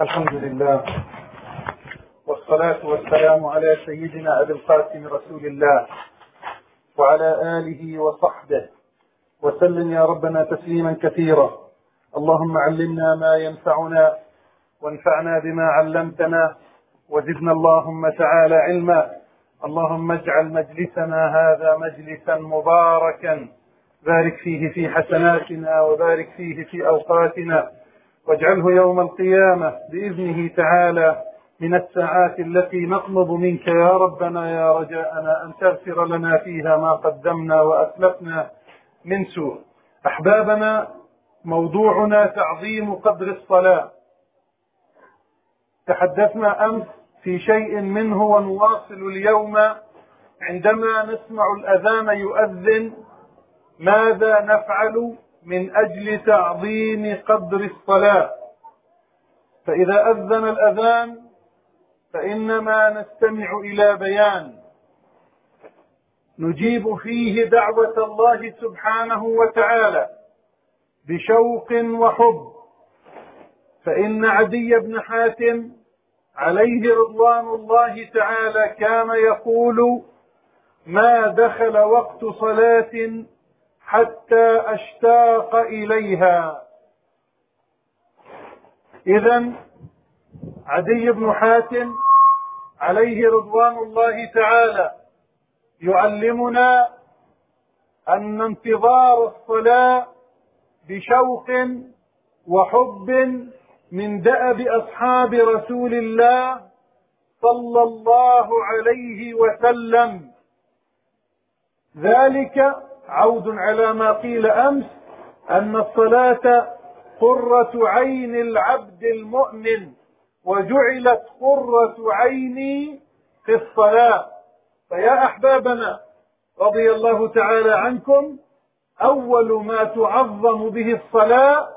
الحمد لله والصلاة والسلام على سيدنا أبي القاسم رسول الله وعلى آله وصحبه. وسلم يا ربنا تسليما كثيرا. اللهم علمنا ما ينفعنا وانفعنا بما علمتنا وزدنا اللهم تعالى علما. اللهم اجعل مجلسنا هذا مجلسا مباركا. بارك فيه في حسناتنا وبارك فيه في أوقاتنا. واجعله يوم القيامة بإذنه تعالى من الساعات التي نطلب منك يا ربنا يا رجاءنا أن تغفر لنا فيها ما قدمنا وأسلفنا من سوء. أحبابنا موضوعنا تعظيم قدر الصلاة. تحدثنا أمس في شيء منه ونواصل اليوم عندما نسمع الأذان يؤذن ماذا نفعل؟ من أجل تعظيم قدر الصلاة. فإذا أذن الأذان فإنما نستمع إلى بيان. نجيب فيه دعوة الله سبحانه وتعالى بشوق وحب. فإن عدي بن حاتم عليه رضوان الله تعالى كان يقول ما دخل وقت صلاة حتى أشتاق إليها. اذا عدي بن حاتم عليه رضوان الله تعالى يعلمنا أن انتظار الصلاة بشوق وحب من دأب أصحاب رسول الله صلى الله عليه وسلم. ذلك عود على ما قيل أمس أن الصلاة قرة عين العبد المؤمن وجعلت قرة عيني في الصلاة. فيا أحبابنا رضي الله تعالى عنكم أول ما تعظم به الصلاة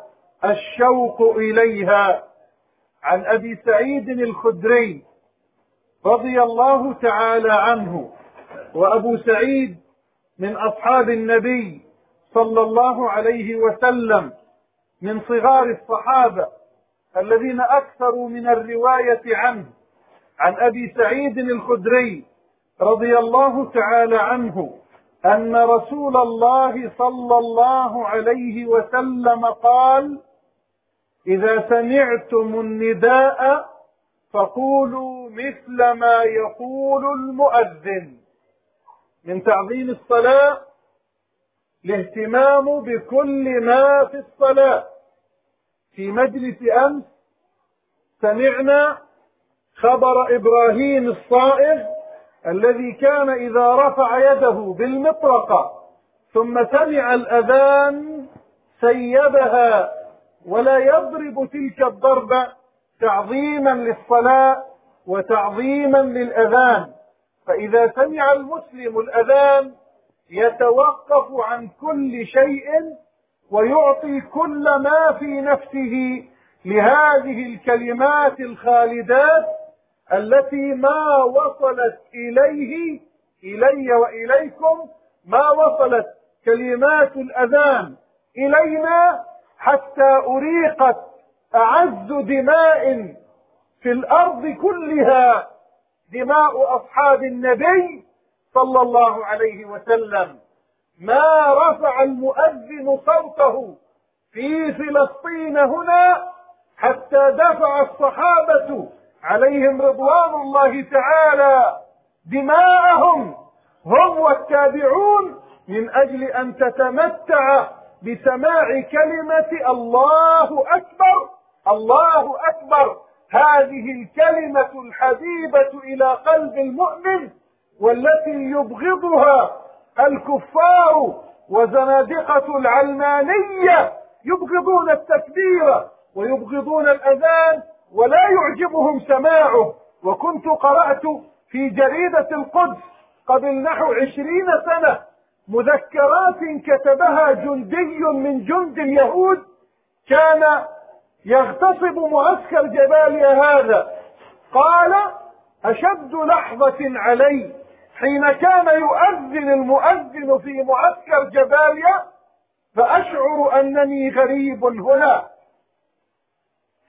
الشوق إليها. عن أبي سعيد الخدري رضي الله تعالى عنه وأبو سعيد من أصحاب النبي صلى الله عليه وسلم من صغار الصحابة الذين أكثروا من الرواية عنه عن أبي سعيد الخدري رضي الله تعالى عنه أن رسول الله صلى الله عليه وسلم قال إذا سمعتم النداء فقولوا مثل ما يقول المؤذن. من تعظيم الصلاة الاهتمام بكل ما في الصلاة. في مجلس أمس سمعنا خبر إبراهيم الصائغ الذي كان إذا رفع يده بالمطرقة ثم سمع الأذان سيبها ولا يضرب تلك الضربة تعظيما للصلاة وتعظيما للأذان. فإذا سمع المسلم الأذان يتوقف عن كل شيء ويعطي كل ما في نفسه لهذه الكلمات الخالدات التي ما وصلت إليه إلي وإليكم ما وصلت كلمات الأذان إلينا حتى أريقت أعز دماء في الأرض كلها دماء أصحاب النبي صلى الله عليه وسلم. ما رفع المؤذن صوته في فلسطين هنا حتى دفع الصحابة عليهم رضوان الله تعالى دماءهم. هم والتابعون من أجل أن تتمتع بسماع كلمة الله أكبر الله أكبر. هذه الكلمة الحبيبة إلى قلب المؤمن والتي يبغضها الكفار وزنادقة العلمانية. يبغضون التكبير ويبغضون الأذان ولا يعجبهم سماعه. وكنت قرأت في جريدة القدس قبل نحو عشرين سنة مذكرات كتبها جندي من جند اليهود. كان يغتصب معسكر جباليا هذا. قال أشد لحظة علي حين كان يؤذن المؤذن في معسكر جباليا فأشعر أنني غريب هنا.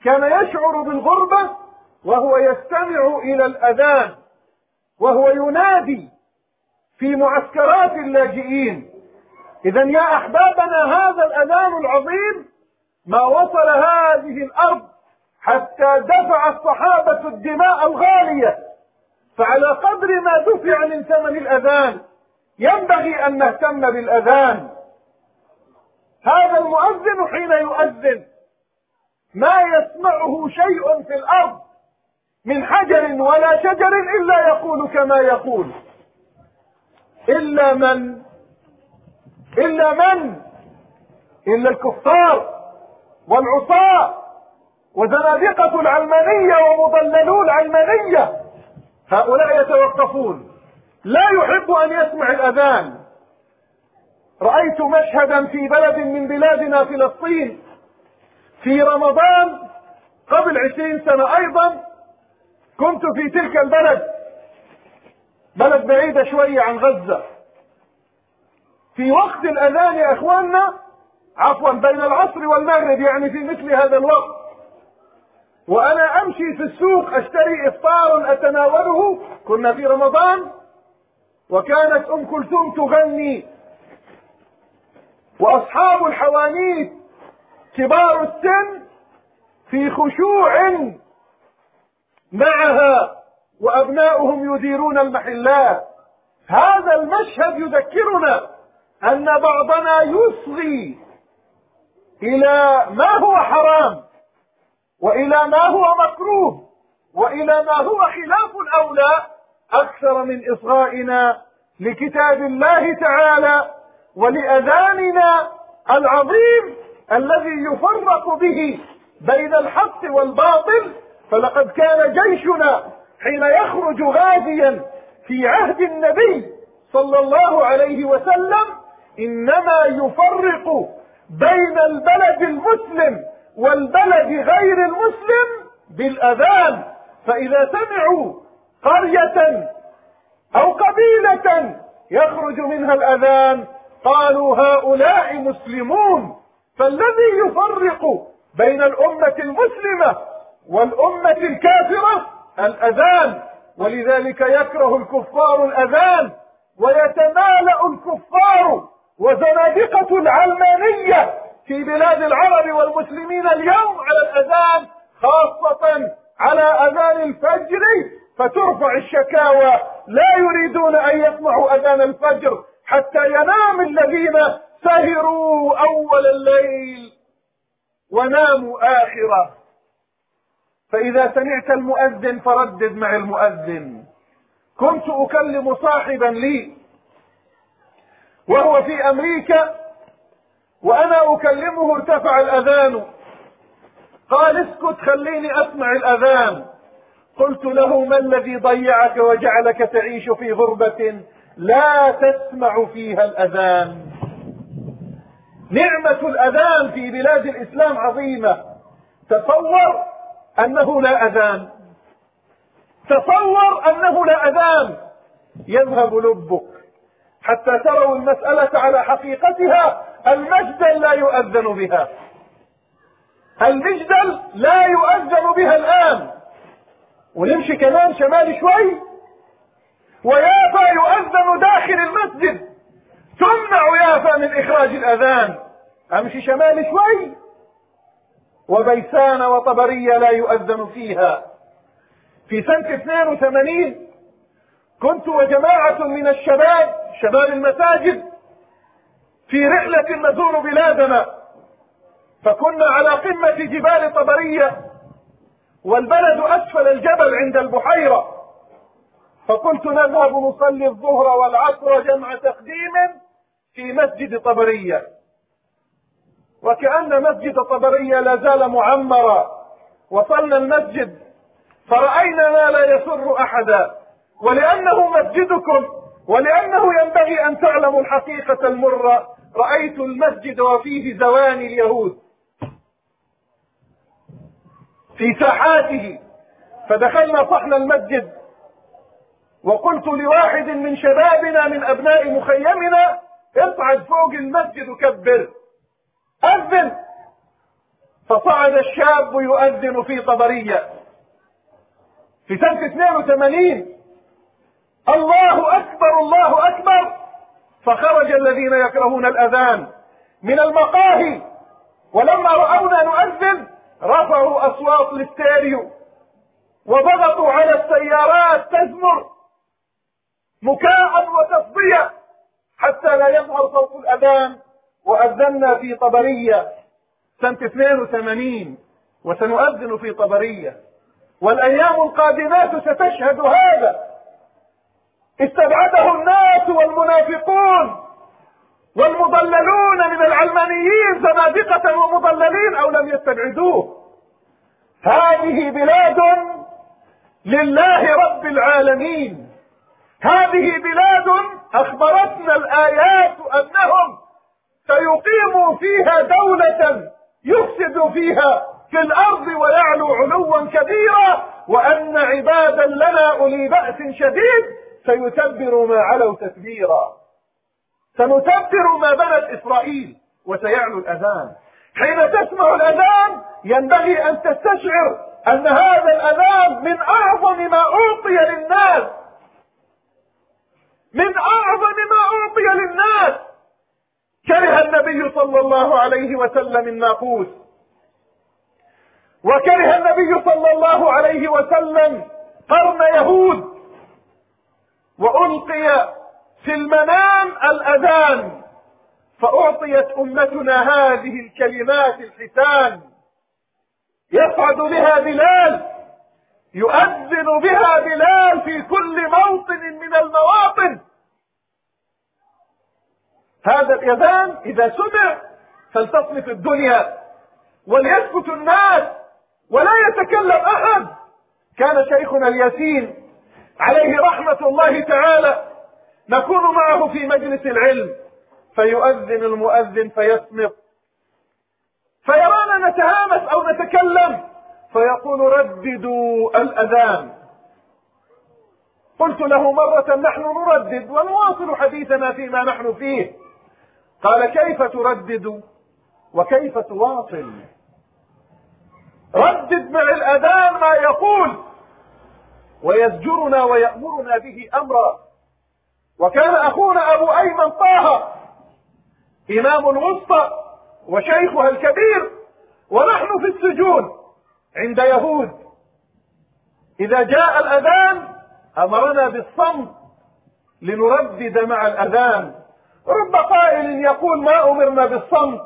كان يشعر بالغربة وهو يستمع إلى الأذان وهو ينادي في معسكرات اللاجئين. إذا يا أحبابنا هذا الأذان العظيم ما وصل هذه الأرض حتى دفع الصحابة الدماء الغالية فعلى قدر ما دفع من ثمن الأذان ينبغي أن نهتم بالأذان. هذا المؤذن حين يؤذن ما يسمعه شيء في الأرض من حجر ولا شجر إلا يقول كما يقول. إلا من؟ إلا من؟ إلا الكفار. والعصاة وزنادقة العلمانية ومضللو العلمانية. هؤلاء يتوقفون. لا يحب أن يسمع الأذان. رأيت مشهدا في بلد من بلادنا فلسطين في رمضان قبل عشرين سنة أيضا. كنت في تلك البلد بلد بعيدة شوية عن غزة. في وقت الأذان يا إخواننا عفوا بين العصر والمغرب يعني في مثل هذا الوقت. وأنا أمشي في السوق أشتري إفطار أتناوله. كنا في رمضان وكانت أم كلثوم تغني. وأصحاب الحوانيت كبار السن في خشوع معها وأبناؤهم يديرون المحلات. هذا المشهد يذكرنا أن بعضنا يصغي. إلى ما هو حرام وإلى ما هو مكروه وإلى ما هو خلاف الأولى أكثر من إصغائنا لكتاب الله تعالى ولأذاننا العظيم الذي يفرق به بين الحق والباطل. فلقد كان جيشنا حين يخرج غازيا في عهد النبي صلى الله عليه وسلم إنما يفرق بين البلد المسلم والبلد غير المسلم بالأذان. فإذا سمعوا قرية أو قبيلة يخرج منها الأذان قالوا هؤلاء مسلمون. فالذي يفرق بين الأمة المسلمة والأمة الكافرة الأذان. ولذلك يكره الكفار الأذان ويتمالأ الكفار. وزنادقة العلمانية في بلاد العرب والمسلمين اليوم على الأذان خاصة على أذان الفجر فترفع الشكاوى. لا يريدون أن يسمعوا أذان الفجر حتى ينام الذين سهروا أول الليل وناموا آخره. فإذا سمعت المؤذن فردد مع المؤذن. كنت أكلم صاحبا لي وهو في أمريكا وأنا أكلمه ارتفع الأذان. قال اسكت خليني أسمع الأذان. قلت له ما الذي ضيعك وجعلك تعيش في غربة لا تسمع فيها الأذان؟ نعمة الأذان في بلاد الإسلام عظيمة. تصور أنه لا أذان. تصور أنه لا أذان. يذهب لبك. حتى تروا المسألة على حقيقتها المجدل لا يؤذن بها. المجدل لا يؤذن بها الآن. ونمشي كمان شمال شوي. ويافا يؤذن داخل المسجد. تمنع يافا من إخراج الأذان. أمشي شمال شوي. وبيسان وطبرية لا يؤذن فيها. في سنة 82 كنت وجماعة من الشباب شباب المساجد في رحلة نزور بلادنا فكنا على قمة جبال طبرية والبلد أسفل الجبل عند البحيرة فقلت نذهب نصلي الظهر والعصر جمع تقديم في مسجد طبرية. وكأن مسجد طبرية لا زال معمرا وصلنا المسجد فرأينا ما لا يسر أحدا ولأنه مسجدكم ولأنه ينبغي أن تعلموا الحقيقة المرة رأيت المسجد وفيه زواني اليهود. في ساحاته فدخلنا صحن المسجد وقلت لواحد من شبابنا من أبناء مخيمنا اصعد فوق المسجد وكبر أذن! فصعد الشاب يؤذن في طبرية. في سنة 82 الله أكبر الله أكبر. فخرج الذين يكرهون الأذان من المقاهي. ولما رأونا نؤذن رفعوا أصوات الاستيريو وضغطوا على السيارات تزمر مكاء وتصدية حتى لا يظهر صوت الأذان. وأذنا في طبرية سنة 82 وسنؤذن في طبرية. والأيام القادمات ستشهد هذا. استبعده الناس والمنافقون والمضللون من العلمانيين زنادقة ومضللين أو لم يستبعدوه. هذه بلاد لله رب العالمين. هذه بلاد أخبرتنا الآيات أنهم سيقيموا فيها دولة يفسد فيها في الأرض ويعلو علوا كبيرا وأن عبادا لنا أولي بأس شديد. سيتبر ما علوا تتبيرا. سنتبر ما بنت إسرائيل وسيعلو الأذان. حين تسمع الأذان ينبغي أن تستشعر أن هذا الأذان من أعظم ما أعطي للناس. من أعظم ما أعطي للناس. كره النبي صلى الله عليه وسلم الناقوس. وكره النبي صلى الله عليه وسلم قرن يهود. وألقي في المنام الأذان فأعطيت أمتنا هذه الكلمات الحسان. يصعد بها بلال يؤذن بها بلال في كل موطن من المواطن. هذا الأذان إذا سمع فلتصنف الدنيا وليسكت الناس ولا يتكلم أحد. كان شيخنا الياسين عليه رحمة الله تعالى نكون معه في مجلس العلم فيؤذن المؤذن فيصمت فيرانا نتهامس أو نتكلم فيقول رددوا الأذان. قلت له مرة نحن نردد ونواصل حديثنا فيما نحن فيه. قال كيف تردد؟ وكيف تواصل؟ ردد مع الأذان ما يقول. ويزجرنا ويأمرنا به أمرا. وكان أخونا أبو أيمن طه إمام الوسطى وشيخها الكبير ونحن في السجون عند يهود. إذا جاء الأذان أمرنا بالصمت لنردد مع الأذان. رب قائل يقول ما أمرنا بالصمت.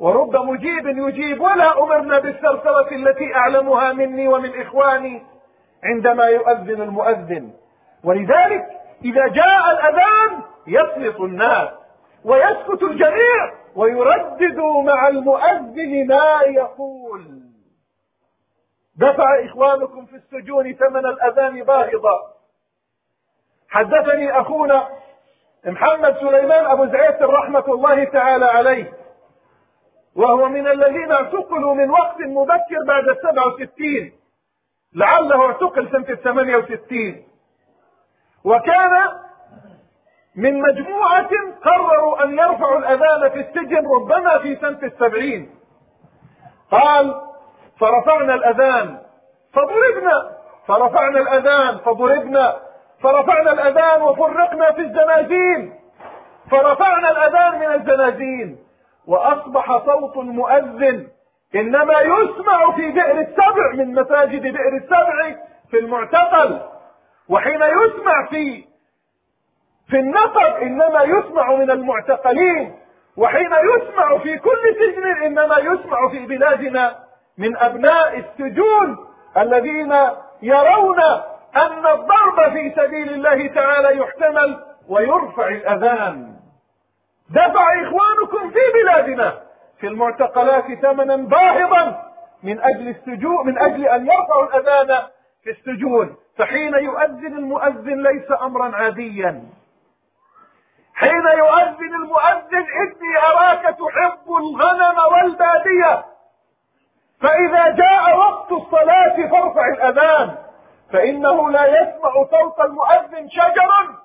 ورب مجيب يجيب ولا أمرنا بالثرثرة التي أعلمها مني ومن إخواني عندما يؤذن المؤذن. ولذلك إذا جاء الأذان يصمت الناس ويسكت الجميع ويردد مع المؤذن ما يقول. دفع إخوانكم في السجون ثمن الأذان باهظا. حدثني أخونا محمد سليمان أبو زعيد رحمة الله تعالى عليه. وهو من الذين اعتقلوا من وقت مبكر بعد السبع وستين. لعله اعتقل سنة الثمانية وستين. وكان من مجموعة قرروا أن يرفعوا الأذان في السجن ربما في سنة السبعين. قال فرفعنا الأذان. فضربنا. فرفعنا الأذان. فضربنا. فرفعنا الأذان وفرقنا في الزنازين. فرفعنا الأذان من الزنازين. وأصبح صوت المؤذن إنما يسمع في بئر السبع من مساجد بئر السبع في المعتقل. وحين يسمع في في النقب إنما يسمع من المعتقلين. وحين يسمع في كل سجن إنما يسمع في بلادنا من أبناء السجون الذين يرون أن الضرب في سبيل الله تعالى يحتمل ويرفع الأذان. دفع إخوانكم في بلادنا. في المعتقلات ثمنا باهظا من أجل السجون من أجل أن يرفعوا الأذان في السجون فحين يؤذن المؤذن ليس أمرا عاديا. حين يؤذن المؤذن إني أراك تحب الغنم والبادية. فإذا جاء وقت الصلاة فارفع الأذان. فإنه لا يسمع صوت المؤذن شجر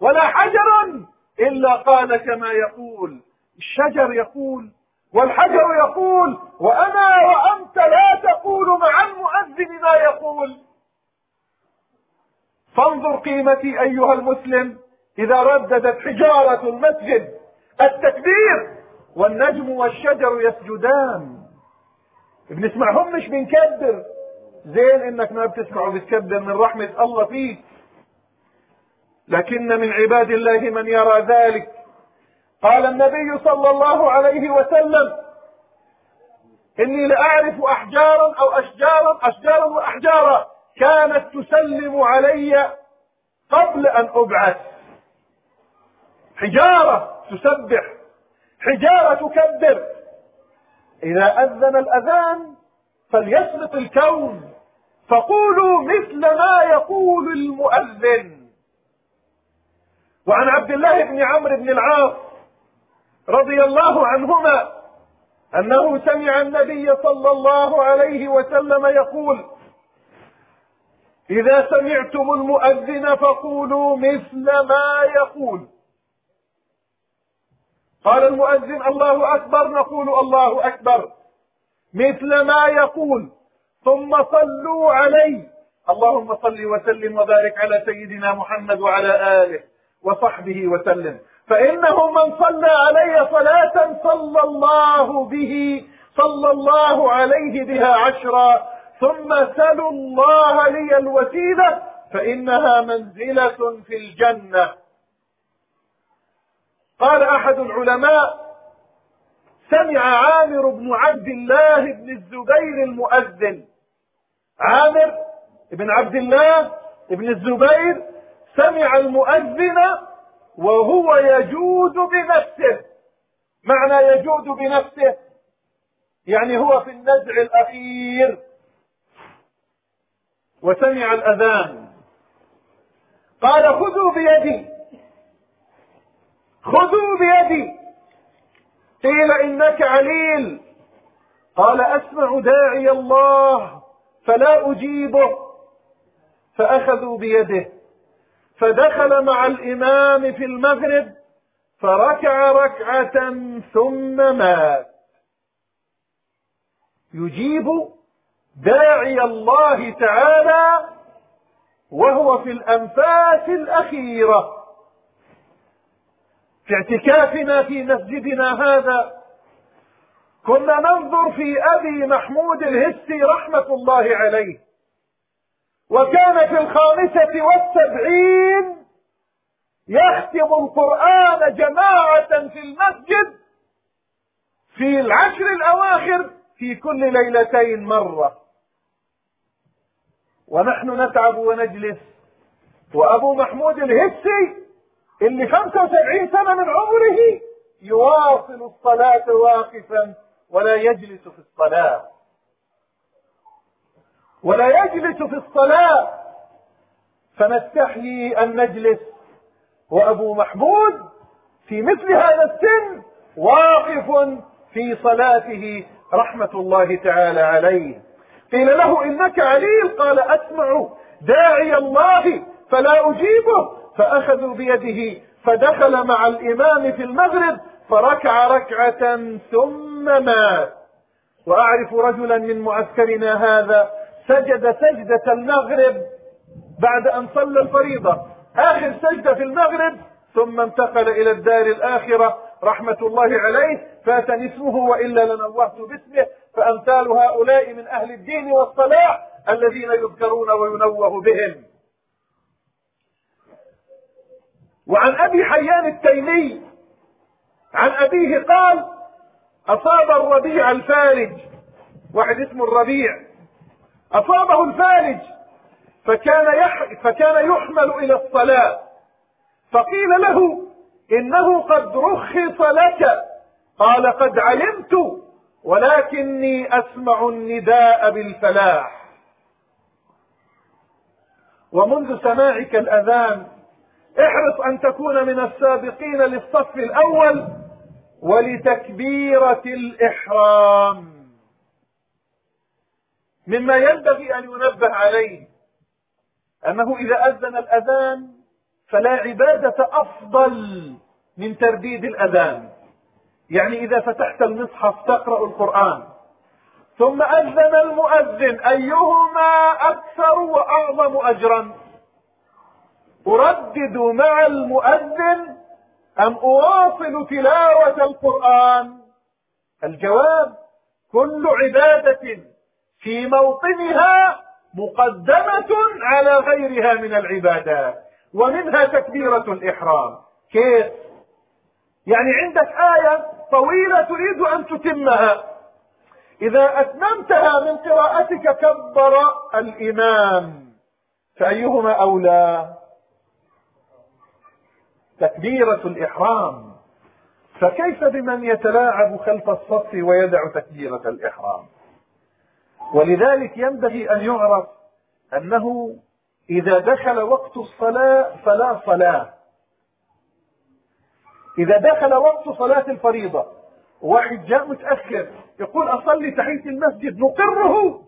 ولا حجر إلا قال كما يقول. الشجر يقول والحجر يقول وأنا وأنت لا تقول مع المؤذن ما يقول. فانظر قيمتي أيها المسلم إذا رددت حجارة المسجد التكبير والنجم والشجر يسجدان. بنسمعهم مش بنكبر. زين إنك ما بتسمع وبتكبر من رحمة الله فيك. لكن من عباد الله من يرى ذلك. قال النبي صلى الله عليه وسلم إني لأعرف أحجارا أو أشجارا أشجارا وأحجارا كانت تسلم علي قبل أن أبعث. حجارة تسبح حجارة تكبر. إذا أذن الأذان فليسبق الكون فقولوا مثل ما يقول المؤذن. وعن عبد الله بن عمرو بن العاص رضي الله عنهما أنه سمع النبي صلى الله عليه وسلم يقول إذا سمعتم المؤذن فقولوا مثل ما يقول. قال المؤذن الله أكبر. نقول الله أكبر. مثل ما يقول. ثم صلوا عليه. اللهم صل وسلم وبارك على سيدنا محمد وعلى آله وصحبه وسلم. فإنه من صلى علي صلاة صلى الله به صلى الله عليه بها عشرا ثم سلوا الله لي الوسيلة فإنها منزلة في الجنة. قال أحد العلماء سمع عامر بن عبد الله بن الزبير المؤذن. عامر بن عبد الله بن الزبير سمع المؤذن وهو يجود بنفسه. معنى يجود بنفسه يعني هو في النزع الأخير. وسمع الأذان. قال خذوا بيدي. خذوا بيدي. قيل إنك عليل. قال أسمع داعي الله فلا أجيبه. فأخذوا بيده. فدخل مع الإمام في المغرب فركع ركعة ثم مات. يجيب داعي الله تعالى وهو في الأنفاس الأخيرة. في اعتكافنا في مسجدنا هذا كنا ننظر في أبي محمود الهسي رحمة الله عليه. وكان في الخامسة والسبعين يختم القرآن جماعة في المسجد في العشر الأواخر في كل ليلتين مرة. ونحن نتعب ونجلس. وأبو محمود الهسي اللي 75 سنة من عمره يواصل الصلاة واقفا ولا يجلس في الصلاة. ولا يجلس في الصلاة. فنستحيي أن نجلس. وأبو محمود في مثل هذا السن واقف في صلاته رحمة الله تعالى عليه. قيل له إنك عليل قال أسمع داعي الله فلا أجيبه. فأخذوا بيده فدخل مع الإمام في المغرب فركع ركعة ثم مات. وأعرف رجلا من معسكرنا هذا سجد سجدة المغرب بعد أن صلى الفريضة. آخر سجدة في المغرب ثم انتقل إلى الدار الآخرة. رحمة الله عليه. فاتني اسمه وإلا لنوهت باسمه. فأمثال هؤلاء من أهل الدين والصلاح الذين يذكرون وينوه بهم. وعن أبي حيان التيمي عن أبيه قال أصاب الربيع الفارج. واحد اسمه الربيع. أصابه الفارج فكان يح فكان يحمل إلى الصلاة. فقيل له إنه قد رخص لك. قال قد علمت ولكني أسمع النداء بالفلاح. ومنذ سماعك الأذان احرص أن تكون من السابقين للصف الأول ولتكبيرة الإحرام. مما ينبغي أن ينبه عليه أنه إذا أذن الأذان فلا عبادة أفضل من ترديد الأذان. يعني إذا فتحت المصحف تقرأ القرآن ثم أذن المؤذن أيهما أكثر وأعظم أجرا؟ أردد مع المؤذن أم أواصل تلاوة القرآن؟ الجواب كل عبادة في موطنها مقدمة على غيرها من العبادات ومنها تكبيرة الإحرام. كيف؟ يعني عندك آية طويلة تريد أن تتمها. إذا أتممتها من قراءتك كبر الإمام فأيهما أولى؟ تكبيرة الإحرام. فكيف بمن يتلاعب خلف الصف ويدع تكبيرة الإحرام؟ ولذلك ينبغي أن يعرف أنه إذا دخل وقت الصلاة فلا صلاة. إذا دخل وقت صلاة الفريضة واحد جاء متأخر يقول أصلي تحية المسجد نقره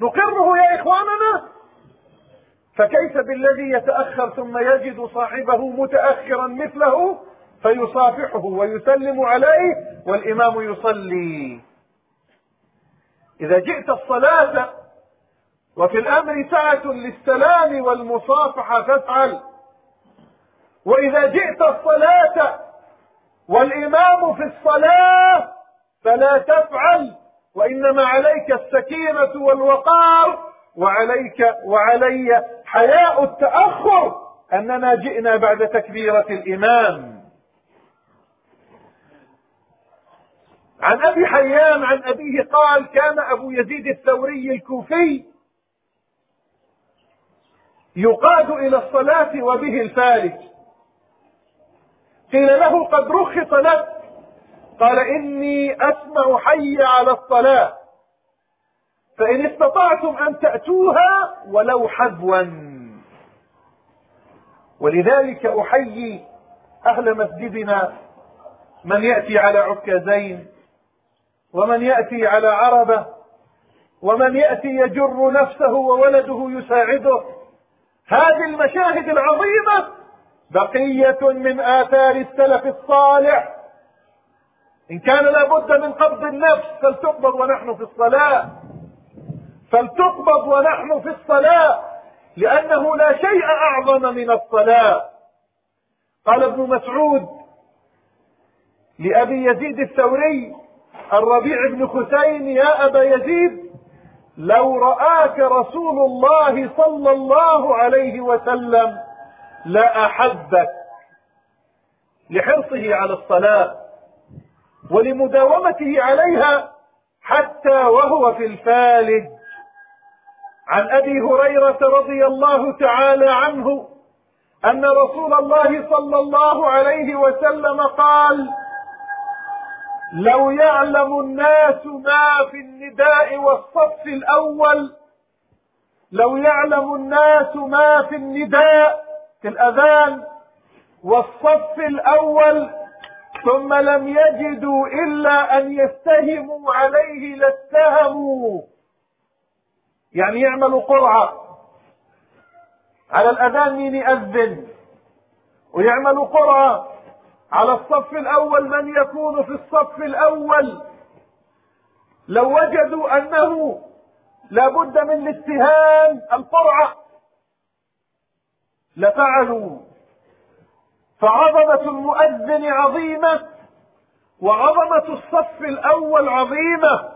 نقره يا إخواننا؟ فكيف بالذي يتأخر ثم يجد صاحبه متأخرا مثله فيصافحه ويسلم عليه والإمام يصلي. إذا جئت الصلاة وفي الأمر سعة للسلام والمصافحة فافعل. وإذا جئت الصلاة والإمام في الصلاة فلا تفعل وإنما عليك السكينة والوقار وعليك وعلي حياء التأخر أننا جئنا بعد تكبيرة الإمام. عن أبي حيان عن أبيه قال كان أبو يزيد الثوري الكوفي يقاد إلى الصلاة وبه الفارج. قيل له قد رخص لك. قال إني أسمع حي على الصلاة. فإن استطعتم أن تأتوها ولو حذوا. ولذلك أحيي أهل مسجدنا من يأتي على عكازين. ومن يأتي على عربة ومن يأتي يجر نفسه وولده يساعده. هذه المشاهد العظيمة بقية من آثار السلف الصالح. إن كان لابد من قبض النفس فلتقبض ونحن في الصلاة. فلتقبض ونحن في الصلاة لأنه لا شيء أعظم من الصلاة. قال ابن مسعود لأبي يزيد الثوري الربيع بن خثيم يا أبا يزيد لو رآك رسول الله صلى الله عليه وسلم لأحبك لحرصه على الصلاة ولمداومته عليها حتى وهو في الفالج. عن أبي هريرة رضي الله تعالى عنه أن رسول الله صلى الله عليه وسلم قال لو يعلم الناس ما في النداء والصف الأول لو يعلم الناس ما في النداء في الأذان والصف الأول ثم لم يجدوا إلا أن يستهموا عليه لاستهموا. يعني يعملوا قرعة. على الأذان مين يأذن؟ ويعملوا قرعة. على الصف الأول من يكون في الصف الأول. لو وجدوا أنه لابد من الاتهام القرعه لفعلوا فعظمة المؤذن عظيمة وعظمة الصف الأول عظيمة.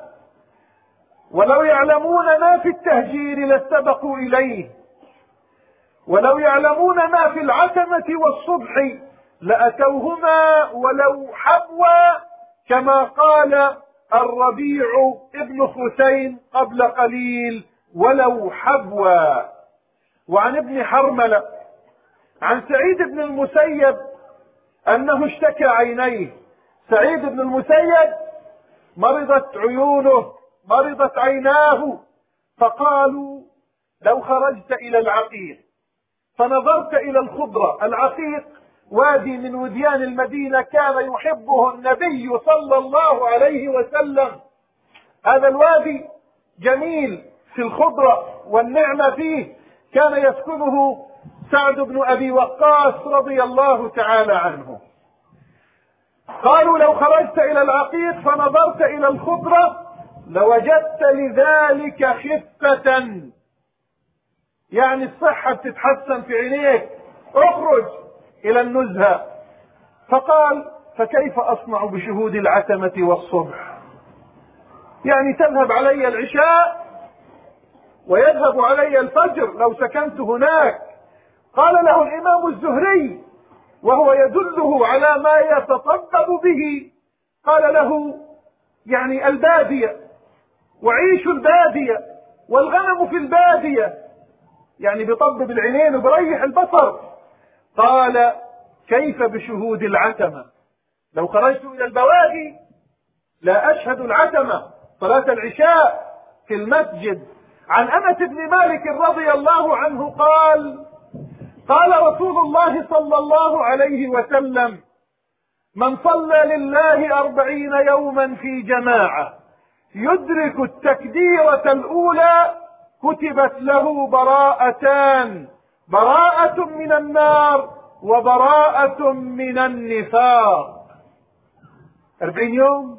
ولو يعلمون ما في التهجير لاستبقوا إليه. ولو يعلمون ما في العتمة والصبح لأتوهما ولو حبوا كما قال الربيع ابن حسين قبل قليل ولو حبوا. وعن ابن حرملة عن سعيد بن المسيب أنه اشتكى عينيه. سعيد بن المسيب مرضت عيونه مرضت عيناه فقالوا لو خرجت إلى العقيق فنظرت إلى الخضرة العقيق وادي من وديان المدينة كان يحبه النبي صلى الله عليه وسلم. هذا الوادي جميل في الخضرة والنعمة فيه. كان يسكنه سعد بن أبي وقاص رضي الله تعالى عنه. قالوا لو خرجت إلى العقيق فنظرت إلى الخضرة لوجدت لذلك خفة. يعني الصحة بتتحسن في عينيك. اخرج. إلى النزهة فقال فكيف أصنع بشهود العتمة والصبح؟ يعني تذهب علي العشاء ويذهب علي الفجر لو سكنت هناك. قال له الإمام الزهري وهو يدله على ما يتطبب به. قال له يعني البادية وعيش البادية والغنم في البادية. يعني بيطبب العينين وبريح البصر. قال كيف بشهود العتمة؟ لو خرجت إلى البوادي لا أشهد العتمة. صلاة العشاء في المسجد. عن أنس بن مالك رضي الله عنه قال قال رسول الله صلى الله عليه وسلم من صلى لله أربعين يوما في جماعة يدرك التكبيرة الأولى كتبت له براءتان. براءة من النار وبراءة من النفاق. أربعين يوم؟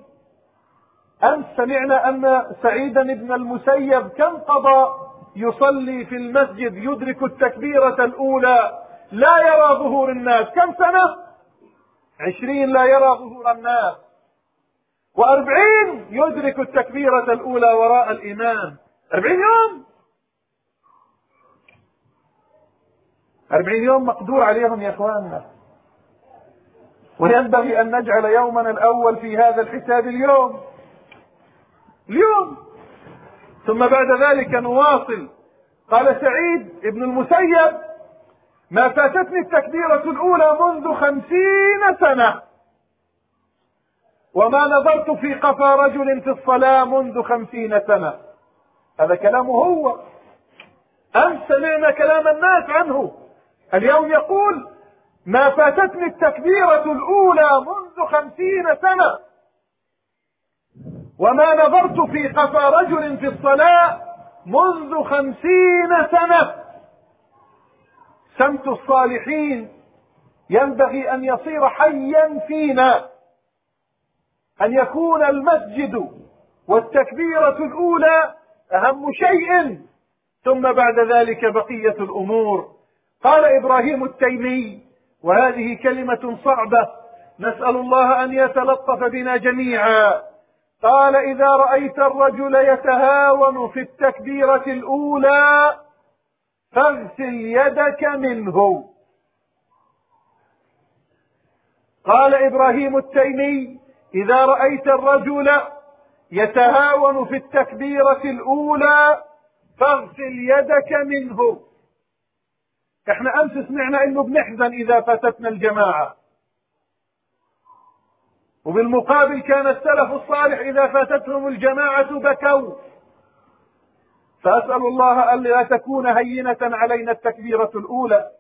أمس سمعنا أن سعيدا بن المسيب كم قضى يصلي في المسجد يدرك التكبيرة الأولى لا يرى ظهور الناس؟ كم سنة؟ عشرين لا يرى ظهور الناس. وأربعين يدرك التكبيرة الأولى وراء الإمام. أربعين يوم؟ أربعين يوم مقدور عليهم يا أخواننا. وينبغي أن نجعل يومنا الأول في هذا الحساب اليوم. اليوم. ثم بعد ذلك نواصل. قال سعيد ابن المسيب ما فاتتني التكبيرة الأولى منذ خمسين سنة. وما نظرت في قفا رجل في الصلاة منذ خمسين سنة. هذا كلامه هو. أمس سمعنا كلام الناس عنه اليوم يقول ما فاتتني التكبيرة الأولى منذ خمسين سنة وما نظرت في قفا رجل في الصلاة منذ خمسين سنة. سمت الصالحين ينبغي أن يصير حيا فينا أن يكون المسجد والتكبيرة الأولى أهم شيء ثم بعد ذلك بقية الأمور. قال إبراهيم التيمي وهذه كلمة صعبة نسأل الله أن يتلطف بنا جميعا. قال إذا رأيت الرجل يتهاون في التكبيرة الأولى فاغسل يدك منه. قال إبراهيم التيمي إذا رأيت الرجل يتهاون في التكبيرة الأولى فاغسل يدك منه. إحنا امس سمعنا انه بنحزن اذا فاتتنا الجماعة. وبالمقابل كان السلف الصالح اذا فاتتهم الجماعة بكوا. فاسأل الله أن لا تكون هينة علينا التكبيرة الأولى.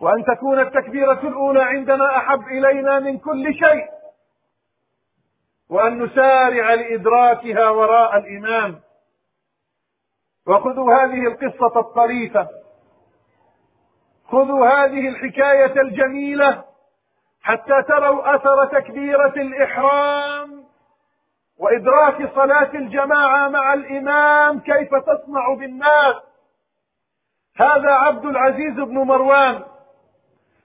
وأن تكون التكبيرة الأولى عندنا أحب إلينا من كل شيء. وأن نسارع لإدراكها وراء الإمام. وخذوا هذه القصة الطريفة. خذوا هذه الحكاية الجميلة حتى تروا أثر تكبيرة الإحرام وإدراك صلاة الجماعة مع الإمام كيف تصنع بالناس. هذا عبد العزيز بن مروان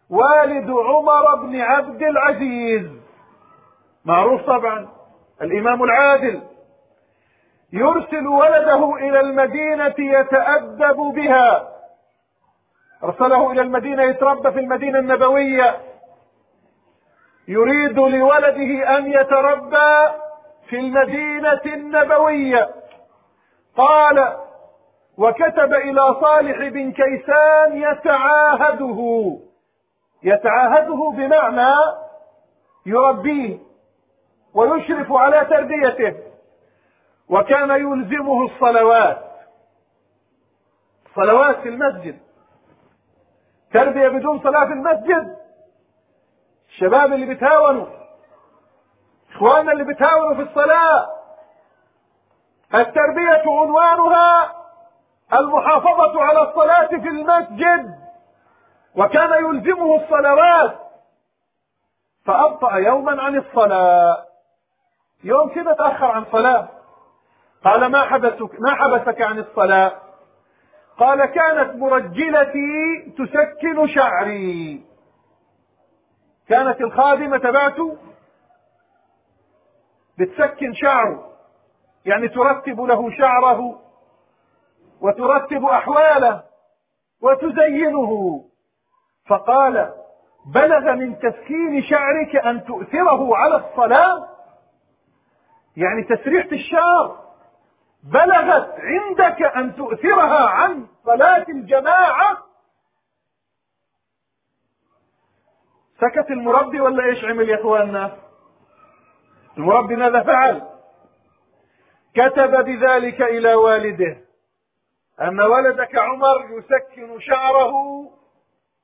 والد عمر بن عبد العزيز. معروف طبعا الإمام العادل. يرسل ولده إلى المدينة يتأدب بها. أرسله إلى المدينة يتربى في المدينة النبوية. يريد لولده أن يتربى في المدينة النبوية. قال وكتب إلى صالح بن كيسان يتعاهده. يتعاهده بمعنى يربيه ويشرف على تربيته. وكان يلزمه الصلوات. صلوات في المسجد. تربية بدون صلاة في المسجد. الشباب اللي بتهاونوا إخواننا اللي بتهاونوا في الصلاة التربية عنوانها المحافظة على الصلاة في المسجد وكان يلزمه الصلوات. فأبطأ يوما عن الصلاة. يوم كده تأخر عن صلاة. قال ما حبسك ما حبسك عن الصلاة؟ قال كانت مرجلتي تسكن شعري. كانت الخادمة تبعته بتسكن شعره. يعني ترتب له شعره وترتب أحواله وتزينه. فقال بلغ من تسكين شعرك أن تؤثره على الصلاة؟ يعني تسريحة الشعر. بلغت عندك أن تؤثرها عن صلاة الجماعة؟ سكت المربي ولا إيش عمل يا إخواننا؟ المربي ماذا فعل؟ كتب بذلك إلى والده. أن ولدك عمر يسكن شعره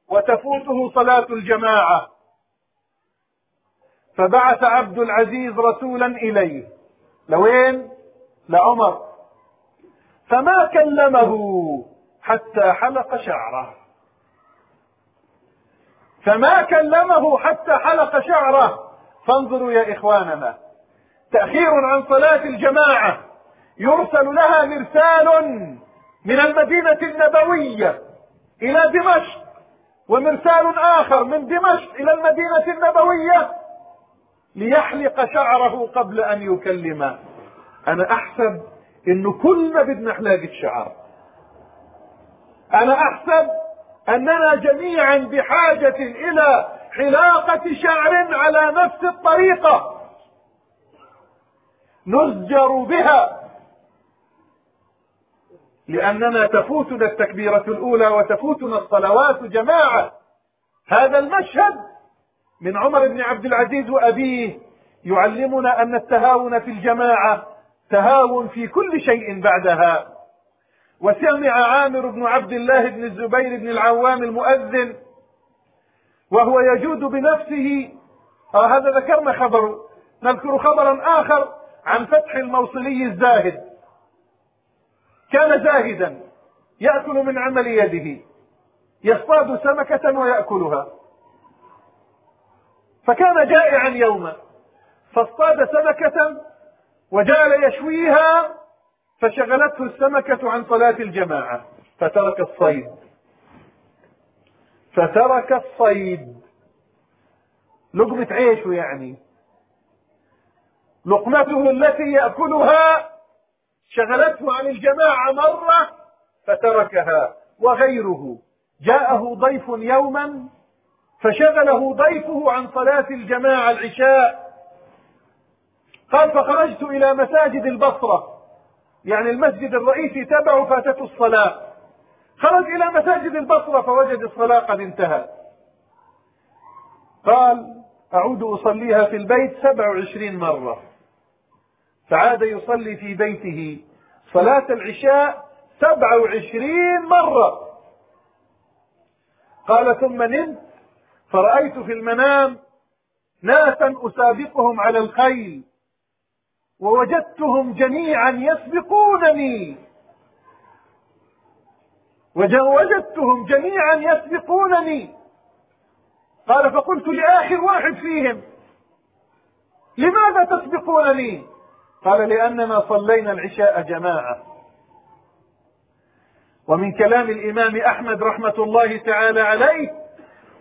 وتفوته صلاة الجماعة. فبعث عبد العزيز رسولا إليه. لوين؟ لعمر. فما كلمه حتى حلق شعره. فما كلمه حتى حلق شعره. فانظروا يا إخواننا تأخير عن صلاة الجماعة. يرسل لها مرسال من المدينة النبوية إلى دمشق ومرسال آخر من دمشق إلى المدينة النبوية ليحلق شعره قبل أن يكلمه أنا أحسب إنه كلنا بدنا حلاقة شعر أنا أحسب أننا جميعا بحاجة إلى حلاقة شعر على نفس الطريقة. نزجر بها. لأننا تفوتنا التكبيرة الأولى وتفوتنا الصلوات جماعة. هذا المشهد من عمر بن عبد العزيز وأبيه يعلمنا أن التهاون في الجماعة تهاون في كل شيء بعدها. وسمع عامر بن عبد الله بن الزبير بن العوام المؤذن وهو يجود بنفسه. آه هذا ذكرنا خبره نذكر خبرا آخر عن فتح الموصلي الزاهد. كان زاهدا يأكل من عمل يده يصطاد سمكة ويأكلها. فكان جائعا يوما فاصطاد سمكة وجعل يشويها فشغلته السمكة عن صلاة الجماعة فترك الصيد. فترك الصيد. لقمة عيشه يعني. لقمته التي يأكلها شغلته عن الجماعة مرة فتركها. وغيره. جاءه ضيف يوما فشغله ضيفه عن صلاة الجماعة العشاء قال فخرجت إلى مساجد البصرة. يعني المسجد الرئيسي تبعه فاتته الصلاة. خرج إلى مساجد البصرة فوجد الصلاة قد انتهت قال أعود أصليها في البيت سبع وعشرين مرة. فعاد يصلي في بيته. صلاة العشاء سبع وعشرين مرة. قال ثم نمت. فرأيت في المنام ناسا أسابقهم على الخيل. ووجدتهم جميعا يسبقونني. وجدتهم جميعا يسبقونني. قال فقلت لآخر واحد فيهم لماذا تسبقونني؟ قال لأننا صلينا العشاء جماعة. ومن كلام الإمام أحمد رحمة الله تعالى عليه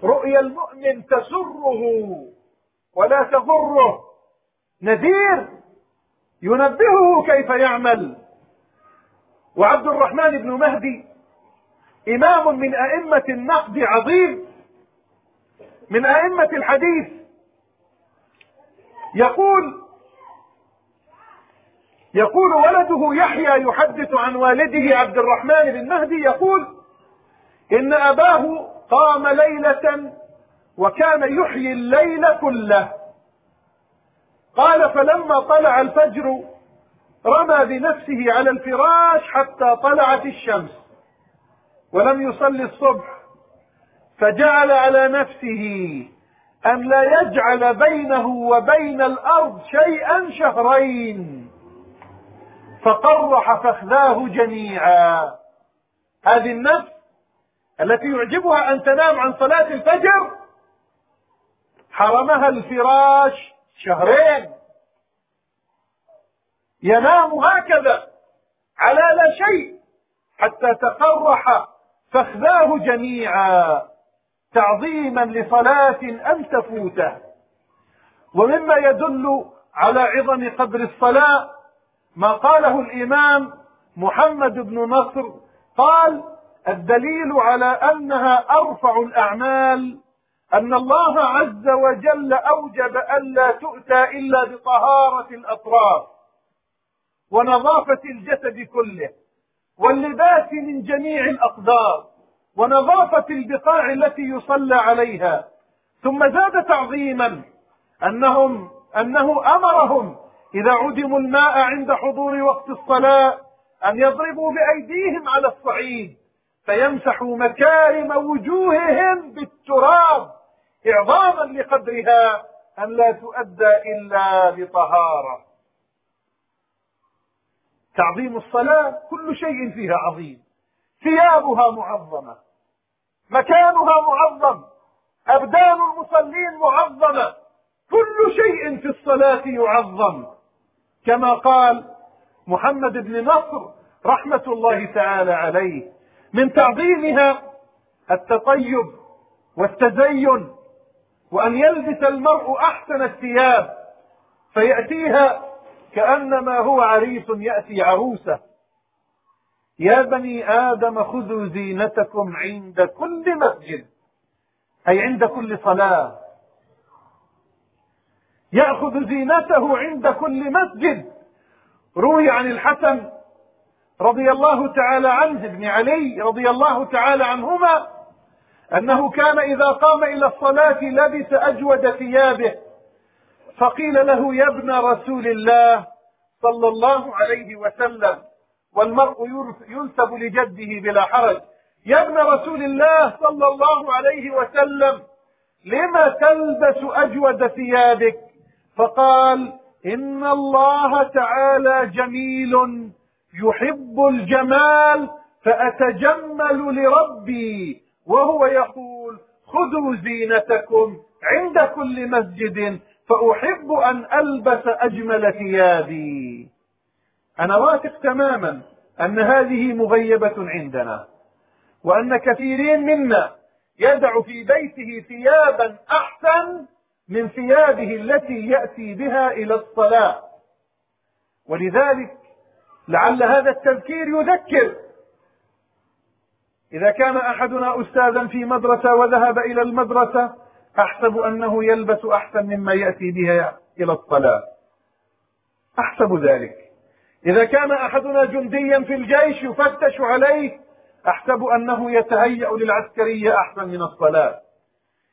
رؤيا المؤمن تسره ولا تضره نذير ينبهه كيف يعمل. وعبد الرحمن بن مهدي إمام من أئمة النقد عظيم من أئمة الحديث. يقول يقول ولده يحيى يحدث عن والده عبد الرحمن بن مهدي يقول إن أباه قام ليلة وكان يحيي الليل كله. قال فلما طلع الفجر رمى بنفسه على الفراش حتى طلعت الشمس ولم يصلي الصبح فجعل على نفسه أن لا يجعل بينه وبين الأرض شيئا شهرين فقرح فخذاه جميعا. هذه النفس التي يعجبها أن تنام عن صلاة الفجر حرمها الفراش شهرين. ينام هكذا على لا شيء حتى تقرح فخذاه جميعا تعظيما لصلاة أن تفوته ومما يدل على عظم قدر الصلاة ما قاله الإمام محمد بن نصر قال الدليل على أنها أرفع الأعمال أن الله عز وجل أوجب ألا تؤتى إلا بطهارة الأطراف ونظافة الجسد كله واللباس من جميع الأقدار ونظافة البقاع التي يصلى عليها. ثم زاد تعظيما أنهم أنه أمرهم إذا عدموا الماء عند حضور وقت الصلاة أن يضربوا بأيديهم على الصعيد فيمسحوا مكارم وجوههم بالتراب. إعظاما لقدرها أن لا تؤدى إلا بطهارة. تعظيم الصلاة كل شيء فيها عظيم. ثيابها معظمة. مكانها معظم. أبدان المصلين معظمة. كل شيء في الصلاة يعظم. كما قال محمد بن نصر رحمة الله تعالى عليه من تعظيمها التطيب والتزين وأن يلبس المرء أحسن الثياب فيأتيها كأنما هو عريس يأتي عروسة. يا بني آدم خذوا زينتكم عند كل مسجد أي عند كل صلاة. يأخذ زينته عند كل مسجد. روي عن الحسن رضي الله تعالى عنه ابن علي رضي الله تعالى عنهما أنه كان إذا قام إلى الصلاة لبس أجود ثيابه فقيل له يا ابن رسول الله صلى الله عليه وسلم والمرء ينسب لجده بلا حرج يا ابن رسول الله صلى الله عليه وسلم لم تلبس أجود ثيابك؟ فقال إن الله تعالى جميل يحب الجمال فأتجمل لربي. وهو يقول خذوا زينتكم عند كل مسجد فأحب أن ألبس أجمل ثيابي. أنا واثق تماما أن هذه مغيبة عندنا وأن كثيرين منا يدع في بيته ثيابا أحسن من ثيابه التي يأتي بها إلى الصلاة. ولذلك لعل هذا التذكير يذكر إذا كان أحدنا أستاذا في مدرسة وذهب إلى المدرسة أحسب أنه يلبس أحسن مما يأتي بها إلى الصلاة. أحسب ذلك. إذا كان أحدنا جنديا في الجيش يفتش عليه أحسب أنه يتهيأ للعسكرية أحسن من الصلاة.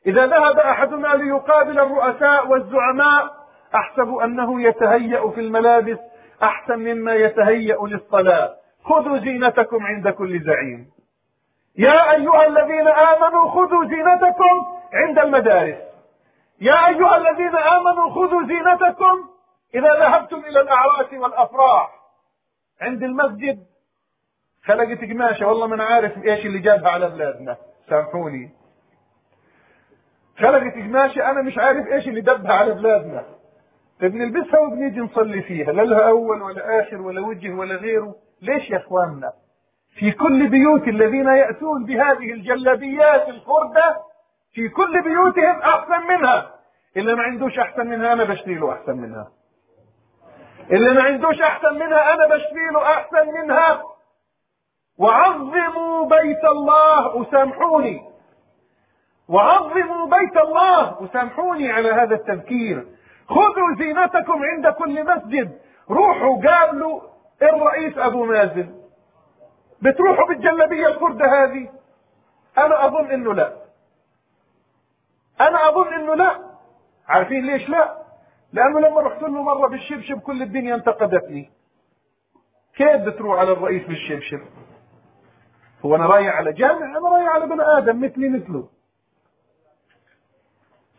إذا ذهب أحدنا ليقابل الرؤساء والزعماء أحسب أنه يتهيأ في الملابس أحسن مما يتهيأ للصلاة. خذوا زينتكم عند كل زعيم. يا أيها الذين آمنوا خذوا زينتكم عند المدارس. يا أيها الذين آمنوا خذوا زينتكم إذا ذهبتم إلى الأعراس والأفراح. عند المسجد. خلقت قماشة والله أنا عارف إيش اللي جابها على بلادنا سامحوني. خلقت قماشة أنا مش عارف إيش اللي دبها على بلادنا بنلبسها وبنيجي نصلي فيها لا لها أول ولا آخر ولا وجه ولا غيره. ليش يا إخواننا؟ في كل بيوت الذين يأتون بهذه الجلابيات الخردة في كل بيوتهم أحسن منها. اللي ما عندوش أحسن منها أنا بشتري له أحسن منها. اللي ما عندوش أحسن منها أنا بشتري له أحسن منها. وعظموا بيت الله وسامحوني. وعظموا بيت الله وسامحوني على هذا التذكير. خذوا زينتكم عند كل مسجد. روحوا قابلوا الرئيس أبو مازن. بتروحوا بالجلبية الخردة هذه؟ أنا أظن إنه لا. أنا أظن إنه لا. عارفين ليش لا؟ لأنه لما رحت له مرة بالشبشب كل الدنيا انتقدتني. كيف بتروح على الرئيس بالشبشب؟ هو أنا رايح على جامع؟ أنا رايح على بني آدم مثلي مثله.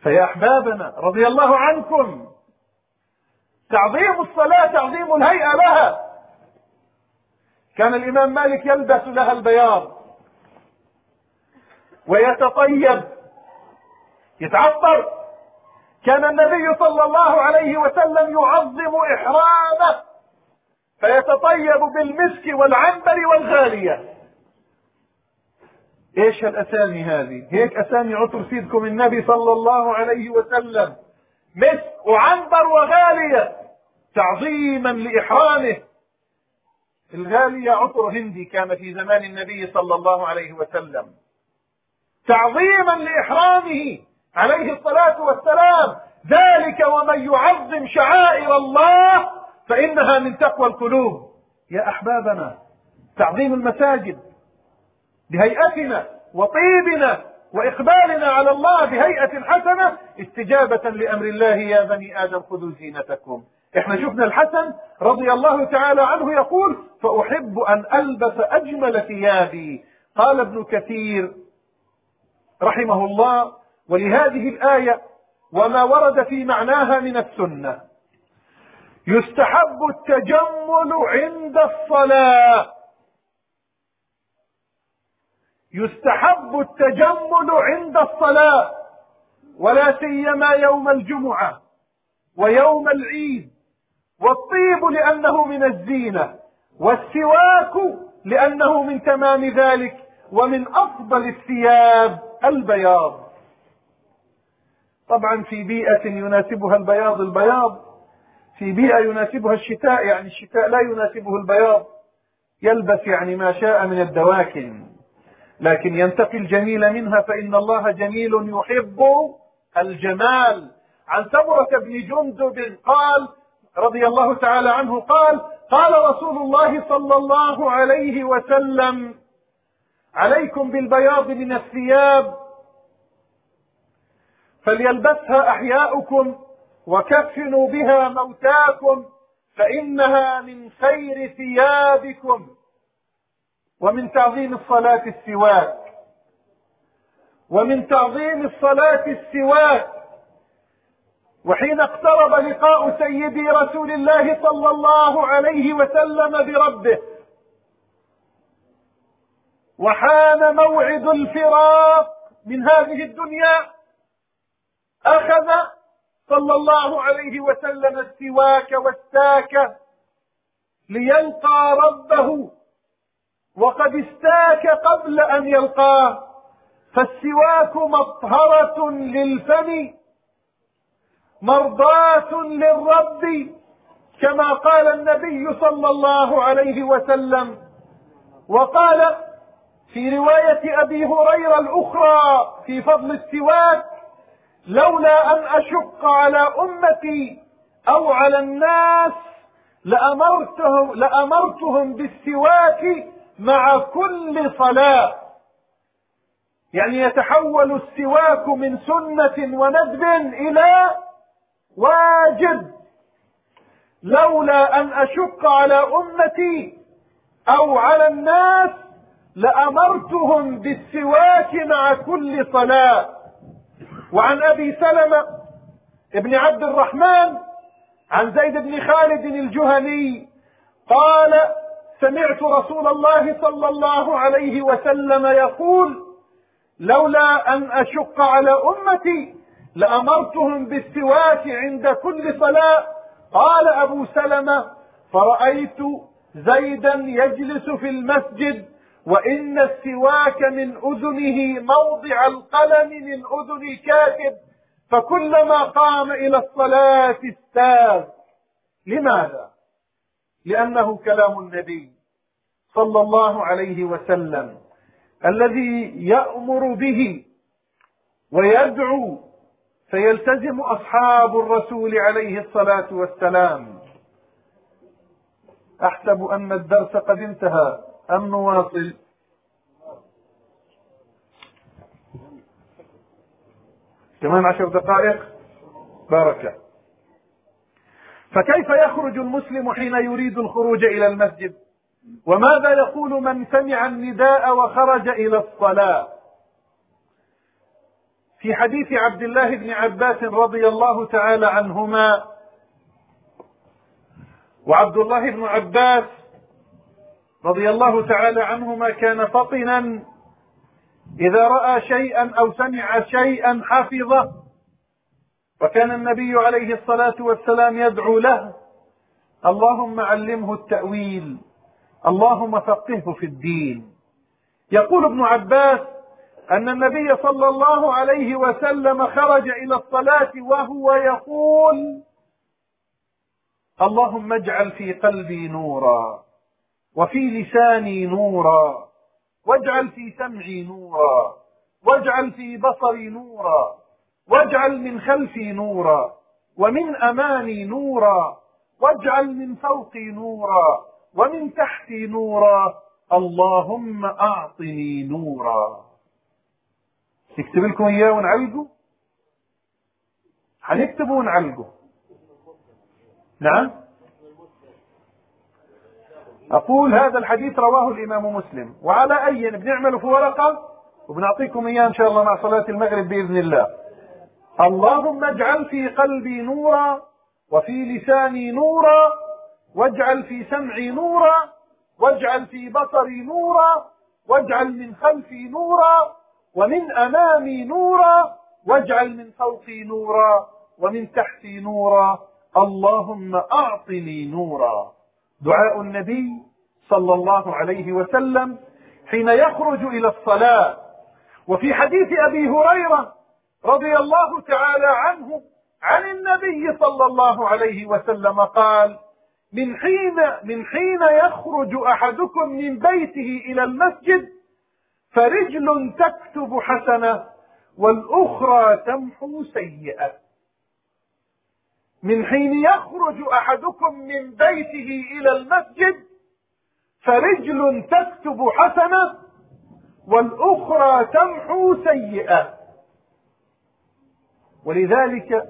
فيا أحبابنا رضي الله عنكم. تعظيم الصلاة تعظيم الهيئة لها. كان الإمام مالك يلبس لها البياض ويتطيب. يتعطر. كان النبي صلى الله عليه وسلم يعظم إحرامه فيتطيب بالمسك والعنبر والغالية. إيش الأسامي هذه؟ هيك أسامي عطر سيدكم النبي صلى الله عليه وسلم. مسك وعنبر وغالية تعظيما لإحرامه. الغالية عطر هندي كان في زمان النبي صلى الله عليه وسلم. تعظيما لإحرامه عليه الصلاة والسلام. ذلك ومن يعظم شعائر الله فإنها من تقوى القلوب. يا أحبابنا تعظيم المساجد بهيئتنا وطيبنا وإقبالنا على الله بهيئة حسنة استجابة لأمر الله يا بني آدم خذوا زينتكم. إحنا شفنا الحسن رضي الله تعالى عنه يقول فأحب أن ألبس أجمل ثيابي. قال ابن كثير رحمه الله ولهذه الآية وما ورد في معناها من السنة. يستحب التجمل عند الصلاة. يستحب التجمل عند الصلاة ولا سيما يوم الجمعة ويوم العيد. والطيب لأنه من الزينة والسواك لأنه من تمام ذلك ومن أفضل الثياب البياض. طبعا في بيئة يناسبها البياض البياض في بيئة يناسبها الشتاء يعني الشتاء لا يناسبه البياض يلبس يعني ما شاء من الدواكن. لكن ينتقي الجميل منها فإن الله جميل يحب الجمال. عن سمرة بن جندب قال رضي الله تعالى عنه قال قال رسول الله صلى الله عليه وسلم عليكم بالبياض من الثياب فليلبسها أحياؤكم وكفنوا بها موتاكم فإنها من خير ثيابكم. ومن تعظيم الصلاة السواك. ومن تعظيم الصلاة السواك. وحين اقترب لقاء سيدي رسول الله صلى الله عليه وسلم بربه وحان موعد الفراق من هذه الدنيا أخذ صلى الله عليه وسلم السواك والساك ليلقى ربه وقد استاك قبل أن يلقاه فالسواك مطهرة للفم مرضاة للرب كما قال النبي صلى الله عليه وسلم. وقال في رواية أبي هريرة الأخرى في فضل السواك لولا أن أشق على أمتي أو على الناس لامرتهم لأمرتهم بالسواك مع كل صلاة. يعني يتحول السواك من سنة وندب إلى واجب. لولا أن أشق على أمتي أو على الناس لأمرتهم بالسواك مع كل صلاة. وعن أبي سلمة ابن عبد الرحمن عن زيد بن خالد الجهني قال سمعت رسول الله صلى الله عليه وسلم يقول لولا أن أشق على أمتي لأمرتهم بالسواك عند كل صلاة. قال أبو سلمة فرأيت زيدا يجلس في المسجد وإن السواك من أذنه موضع القلم من أذن الكاتب فكلما قام إلى الصلاة أستاذ. لماذا؟ لأنه كلام النبي صلى الله عليه وسلم الذي يأمر به ويدعو فيلتزم أصحاب الرسول عليه الصلاة والسلام. أحسب أن الدرس قد انتهى. أم نواصل؟ كمان عشر دقائق. بارك. فكيف يخرج المسلم حين يريد الخروج إلى المسجد؟ وماذا يقول من سمع النداء وخرج إلى الصلاة؟ في حديث عبد الله بن عباس رضي الله تعالى عنهما وعبد الله بن عباس رضي الله تعالى عنهما كان فطنا إذا رأى شيئا أو سمع شيئا حفظه وكان النبي عليه الصلاة والسلام يدعو له اللهم علمه التأويل اللهم فقهه في الدين. يقول ابن عباس أن النبي صلى الله عليه وسلم خرج إلى الصلاة وهو يقول اللهم اجعل في قلبي نورا وفي لساني نورا واجعل في سمعي نورا واجعل في بصري نورا واجعل من خلفي نورا ومن أمامي نورا واجعل من فوقي نورا ومن تحتي نورا اللهم أعطني نورا. نكتب لكم إياه ونعلقه؟ هنكتبه ونعلقه. نعم؟ أقول هذا الحديث رواه الإمام مسلم. وعلى أي بنعمله في ورقة؟ وبنعطيكم إياه إن شاء الله مع صلاة المغرب بإذن الله. اللهم اجعل في قلبي نورا وفي لساني نورا واجعل في سمعي نورا واجعل في بصري نورا واجعل من خلفي نورا. ومن أمامي نورا واجعل من فوقي نورا ومن تحتي نورا. اللهم أعطني نورا. دعاء النبي صلى الله عليه وسلم حين يخرج إلى الصلاة. وفي حديث أبي هريرة رضي الله تعالى عنه عن النبي صلى الله عليه وسلم قال من حين من حين يخرج أحدكم من بيته إلى المسجد فرجل تكتب حسنة والأخرى تمحو سيئة. من حين يخرج أحدكم من بيته إلى المسجد فرجل تكتب حسنة والأخرى تمحو سيئة. ولذلك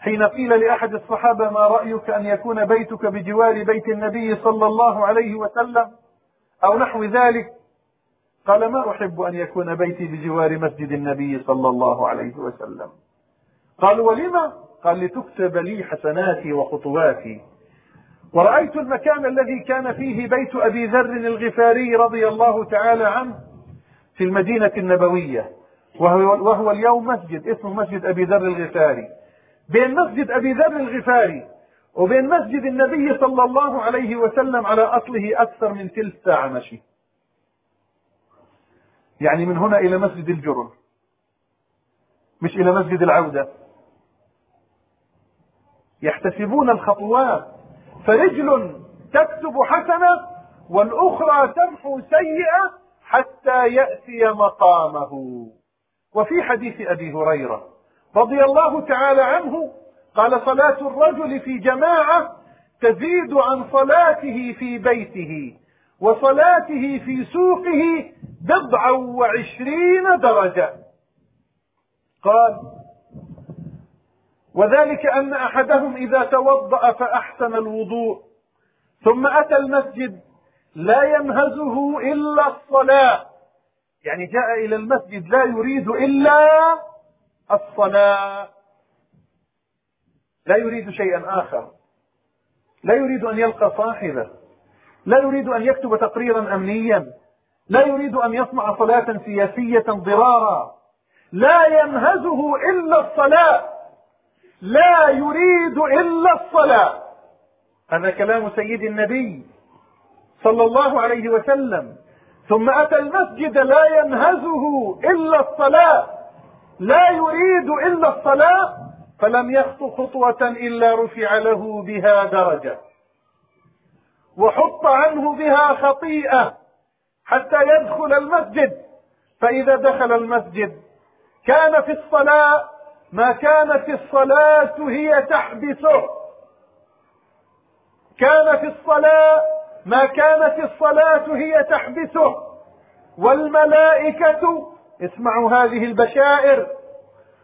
حين قيل لأحد الصحابة ما رأيك أن يكون بيتك بجوار بيت النبي صلى الله عليه وسلم أو نحو ذلك قال ما أحب أن يكون بيتي بجوار مسجد النبي صلى الله عليه وسلم. قالوا ولم قال لتكتب لي حسناتي وخطواتي. ورأيت المكان الذي كان فيه بيت أبي ذر الغفاري رضي الله تعالى عنه في المدينة النبوية وهو, وهو اليوم مسجد اسمه مسجد أبي ذر الغفاري. بين مسجد أبي ذر الغفاري وبين مسجد النبي صلى الله عليه وسلم على أصله أكثر من ثلث ساعة مشي. يعني من هنا إلى مسجد الجرن مش إلى مسجد العودة. يحتسبون الخطوات. فرجل تكتب حسنة والأخرى تمحو سيئة حتى يأتي مقامه. وفي حديث أبي هريرة رضي الله تعالى عنه قال صلاة الرجل في جماعة تزيد عن صلاته في بيته وصلاته في سوقه بضعا وعشرين درجة. قال وذلك أن أحدهم إذا توضأ فأحسن الوضوء ثم أتى المسجد لا ينهزه إلا الصلاة. يعني جاء إلى المسجد لا يريد إلا الصلاة. لا يريد شيئا آخر. لا يريد أن يلقى صاحبه. لا يريد أن يكتب تقريرا أمنيا. لا يريد أن يصنع صلاة سياسية ضرارا. لا ينهزه إلا الصلاة. لا يريد إلا الصلاة. هذا كلام سيد النبي صلى الله عليه وسلم. ثم أتى المسجد لا ينهزه إلا الصلاة. لا يريد إلا الصلاة. فلم يخطو خطوة إلا رفع له بها درجة. وحط عنه بها خطيئة. حتى يدخل المسجد. فإذا دخل المسجد كان في الصلاة ما كانت الصلاة هي تحبسه. كان في الصلاة ما كانت الصلاة هي تحبسه. والملائكة اسمعوا هذه البشائر.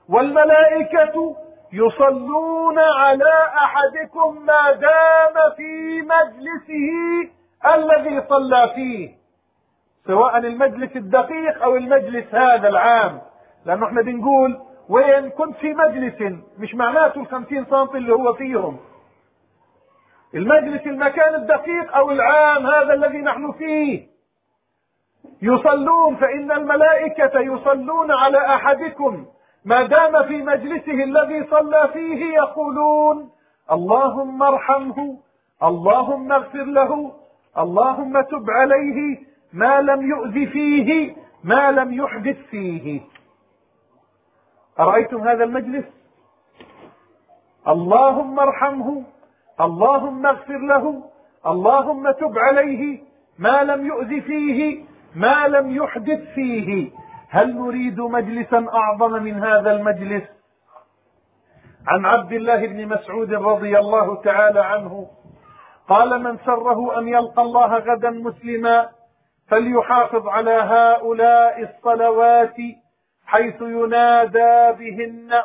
والملائكة يصلون على أحدكم ما دام في مجلسه الذي صلى فيه. سواء المجلس الدقيق أو المجلس هذا العام. لأنه إحنا بنقول وين كنت في مجلس مش معناته الخمسين سنتي اللي هو فيهم. المجلس المكان الدقيق أو العام هذا الذي نحن فيه. يصلون فإن الملائكة يصلون على أحدكم. ما دام في مجلسه الذي صلى فيه يقولون اللهم ارحمه اللهم اغفر له اللهم تب عليه ما لم يؤذ فيه ما لم يحدث فيه. أرأيتم هذا المجلس؟ اللهم ارحمه اللهم اغفر له اللهم تب عليه. ما لم يؤذ فيه ما لم يحدث فيه. هل نريد مجلسا أعظم من هذا المجلس؟ عن عبد الله بن مسعود رضي الله تعالى عنه قال من سره أن يلقى الله غدا مسلما فليحافظ على هؤلاء الصلوات حيث ينادى بهن.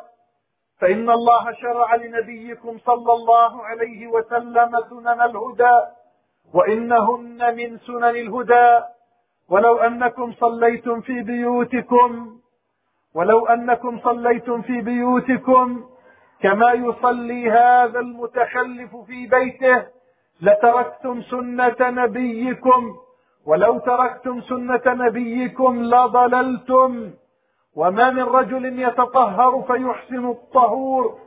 فإن الله شرع لنبيكم صلى الله عليه وسلم سنن الهدى وإنهن من سنن الهدى. ولو أنكم صليتم في بيوتكم ولو أنكم صليتم في بيوتكم كما يصلي هذا المتخلف في بيته لتركتم سنة نبيكم. ولو تركتم سنة نبيكم لضللتم. وما من رجل يتطهر فيحسن الطهور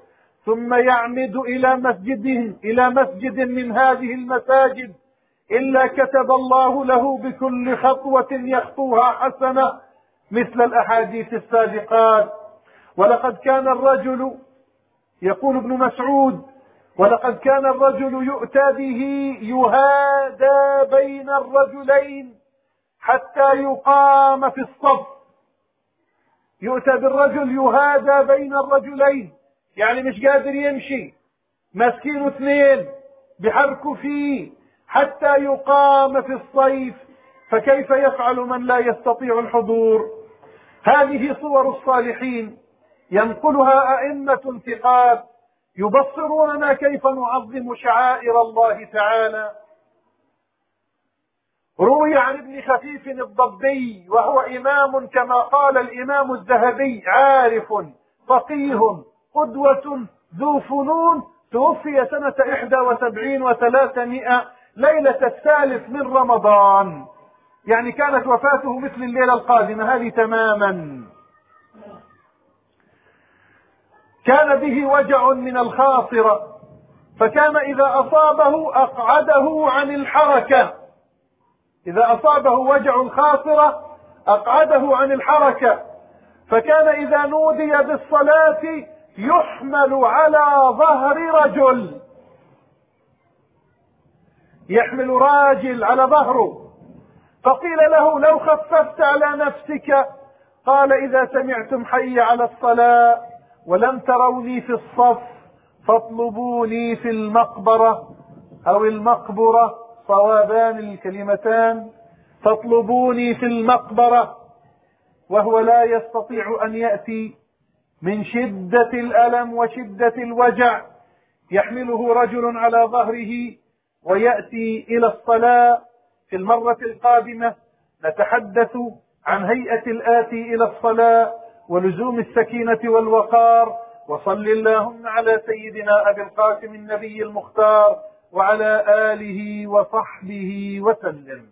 ثم يعمد إلى مسجد إلى مسجد من هذه المساجد إلا كتب الله له بكل خطوة يخطوها حسنة مثل الأحاديث السابقات. ولقد كان الرجل يقول ابن مسعود ولقد كان الرجل يؤتى به يهادى بين الرجلين حتى يقام في الصف. يؤتى بالرجل يهادى بين الرجلين. يعني مش قادر يمشي. ماسكينه اثنين بحركوا فيه حتى يقام في الصيف. فكيف يفعل من لا يستطيع الحضور؟ هذه صور الصالحين. ينقلها أئمة ثقات يبصروننا كيف نعظم شعائر الله تعالى. روي عن ابن خفيف الضبي وهو إمام كما قال الإمام الذهبي عارف فقيه قدوة ذو فنون توفي سنة إحدى وسبعين وثلاثمائة ليلة الثالث من رمضان. يعني كانت وفاته مثل الليلة القادمة هذه تماما. كان به وجع من الخاصرة فكان إذا أصابه أقعده عن الحركة. إذا أصابه وجع الخاصرة أقعده عن الحركة. فكان إذا نودي بالصلاة يحمل على ظهر رجل. يحمل راجل على ظهره. فقيل له لو خففت على نفسك. قال إذا سمعتم حي على الصلاة ولم تروني في الصف فاطلبوني في المقبرة أو المقبرة صوابان الكلمتان فاطلبوني في المقبرة وهو لا يستطيع أن يأتي من شدة الألم وشدة الوجع يحمله رجل على ظهره ويأتي إلى الصلاة. في المرة القادمة نتحدث عن هيئة الآتي إلى الصلاة. ولزوم السكينة والوقار وصل اللهم على سيدنا أبي القاسم النبي المختار وعلى آله وصحبه وسلم.